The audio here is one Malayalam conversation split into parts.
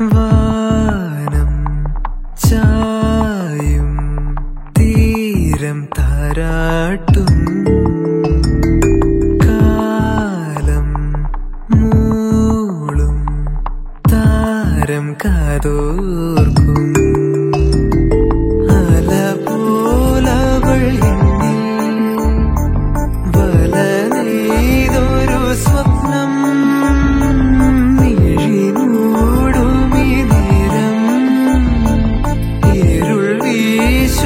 വാനം ചായും തീരം താരാട്ടും. കാലം മൂളും താരം കാതോർക്കും.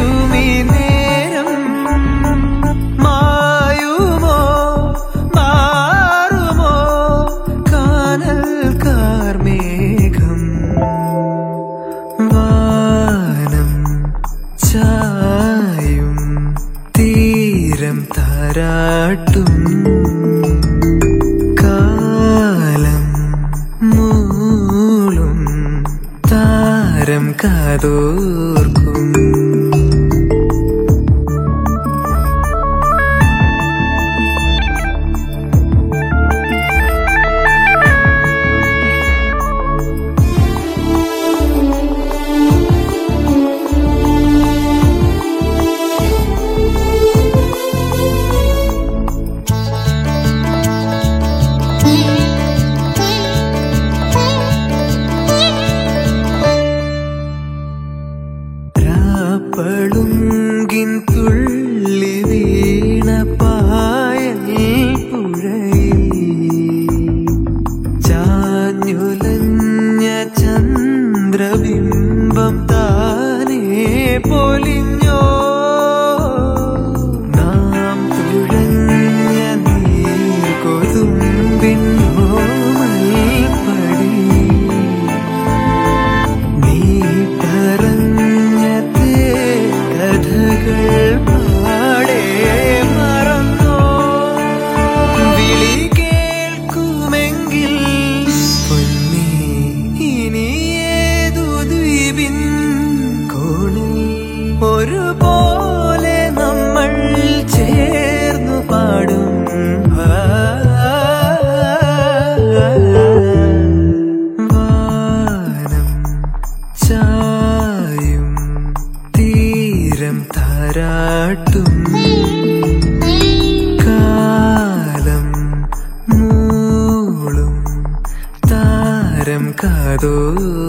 വീശുമി നേരം മായുമോ മാറുമോ? കാനൽ കാർമേഘം വാനം ചായും തീരം താരാട്ടും. കാലം മൂളും താരം കാതോർക്കും. ചന്ദ്രബിംബം താനേ പൊലിഞ്ഞോ? താരാട്ടും കാലം മൂളും താരം കാതോർക്കും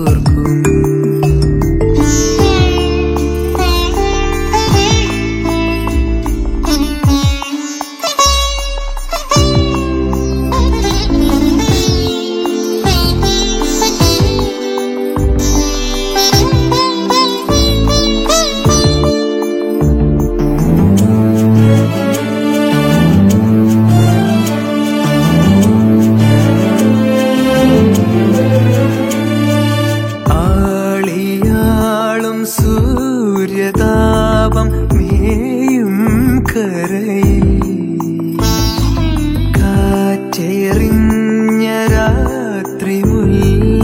കാറ്റെറിഞ്ഞ രാത്രി മുല്ല